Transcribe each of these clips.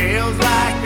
feels like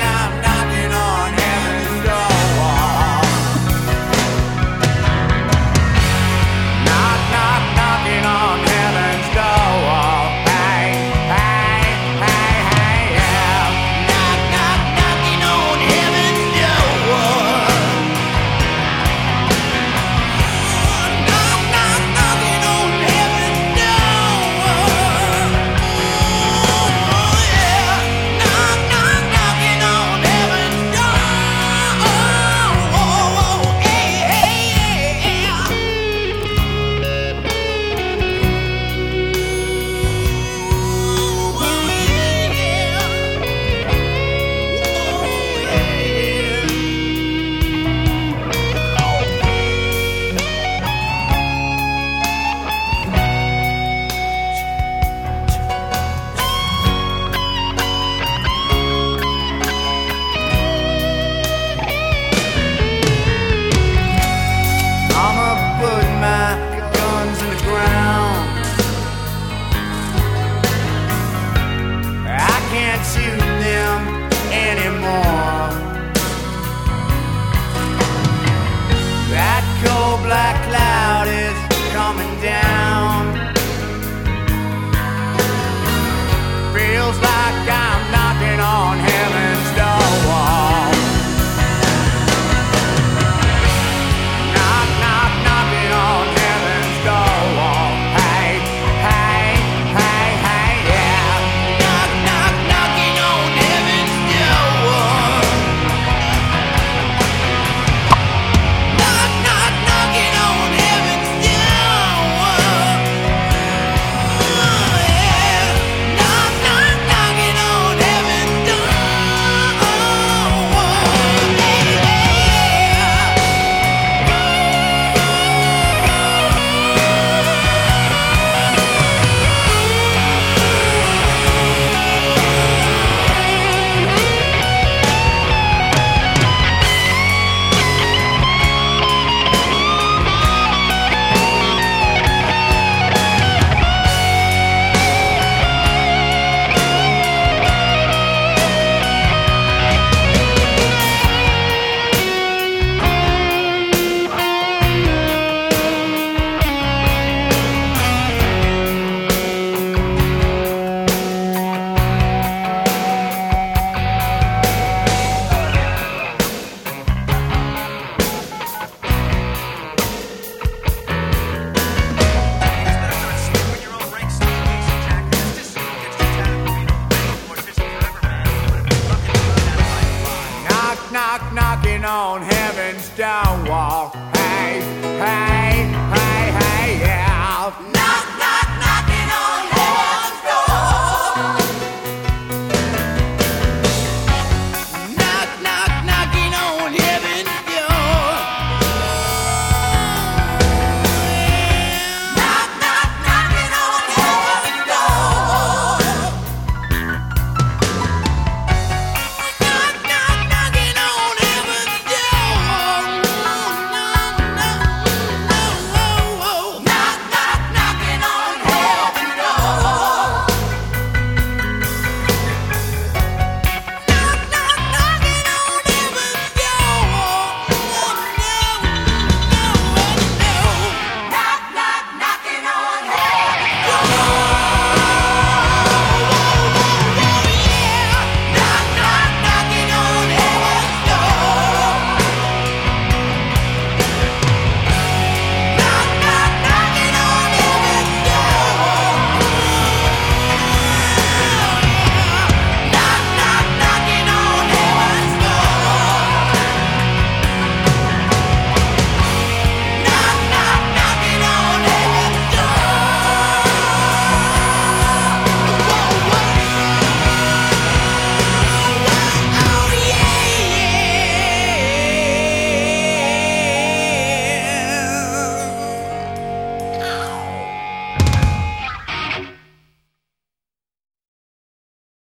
on heaven's doorwall. Hey, hey.